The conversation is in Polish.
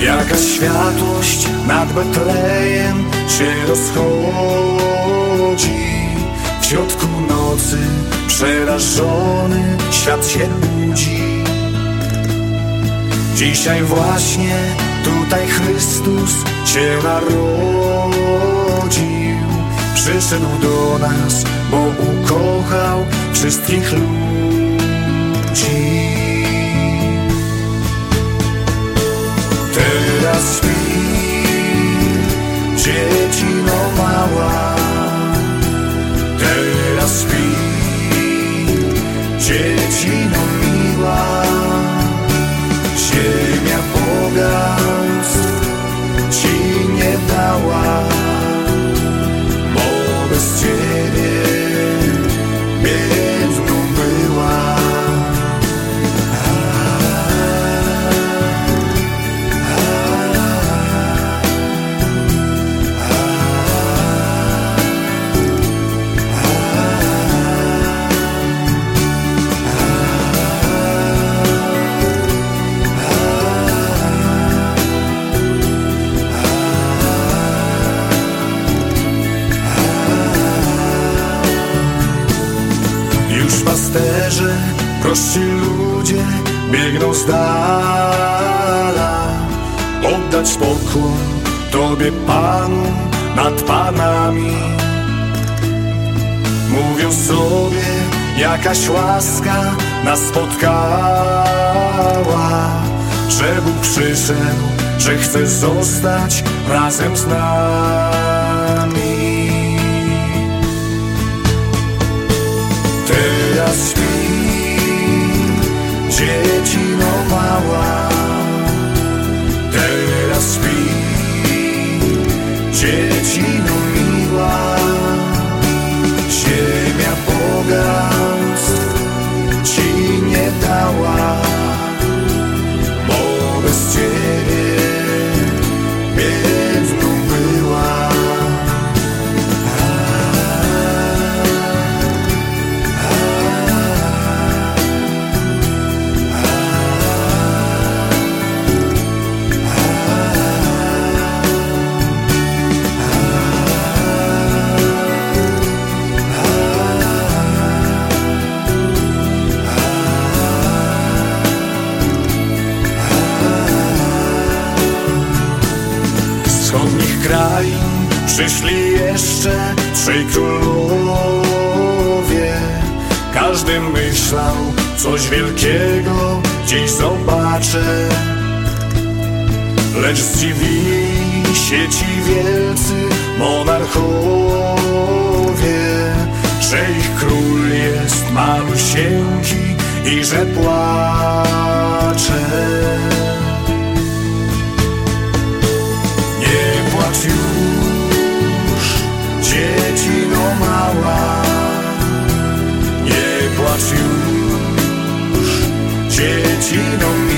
Jaka światłość nad Betlejem się rozchodzi. W środku nocy przerażony świat się budzi. Dzisiaj właśnie tutaj Chrystus się narodził. Przyszedł do nas, bo ukochał wszystkich ludzi Teraz śpi. Dziecino mała Teraz śpi. Dziecino pasterze, prości ludzie biegną z dala. Oddać pokłon Tobie Panu nad Panami. Mówią sobie, jakaś łaska nas spotkała. Że Bóg przyszedł, że chce zostać razem z nami krain przyszli jeszcze trzej królowie. Każdy myślał coś wielkiego dziś zobaczę. Lecz zdziwili się ci wielcy monarchowie Że ich król jest malusieńki i że płacze już Cieciną no